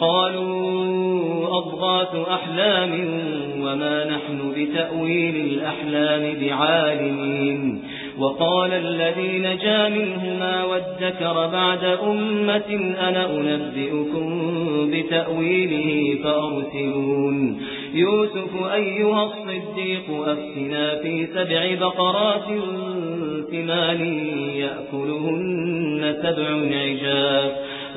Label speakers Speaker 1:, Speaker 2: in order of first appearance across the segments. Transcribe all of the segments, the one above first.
Speaker 1: قالوا أضغاث أحلام وما نحن بتأويل الأحلام بعالمين. وقال الذي نجا منهما وادكر بعد أمة أنا أنبئكم بتأويله فأرسلون. يوسف أيها الصديق أفتنا في سبع بقرات ثمان يأكلهن سبع عجاف.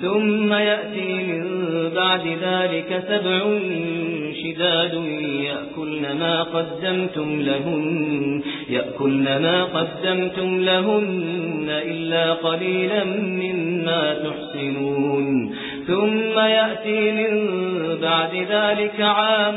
Speaker 1: ثم يأتي من بعد ذلك سبع شداد يأكلن ما قدمتم لهن يأكلن ما قدمتم لهن إلا قليلا مما تحسنون. ثم يأتي من بعد ذلك عام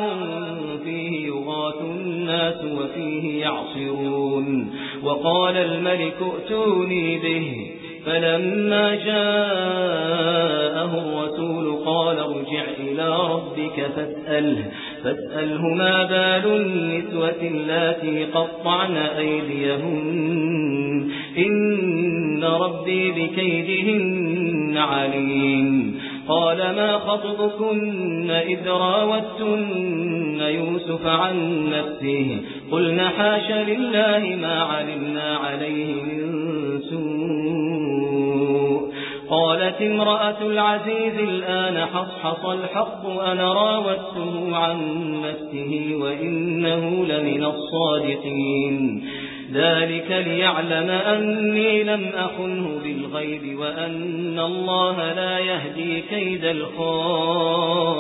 Speaker 1: فيه يغاث الناس وفيه يعصرون. وقال الملك ائتوني به فلما جاءه الرسول قال ارجع إلى ربك فاسأله فاسأله ما بال النسوة التي قطعن أيديهن؟ إن ربي بكيدهن عليم. قال ما خطبكن إذ راوتن يوسف عن نفسه؟ قلنا حاش لله ما علمنا عليه من سوء. قالت امرأة العزيز الآن حصحص الحق أنا راوته عن نفسه وإنه لمن الصادقين. ذلك ليعلم أني لم أخنه بالغيب وأن الله لا يهدي كيد الخائن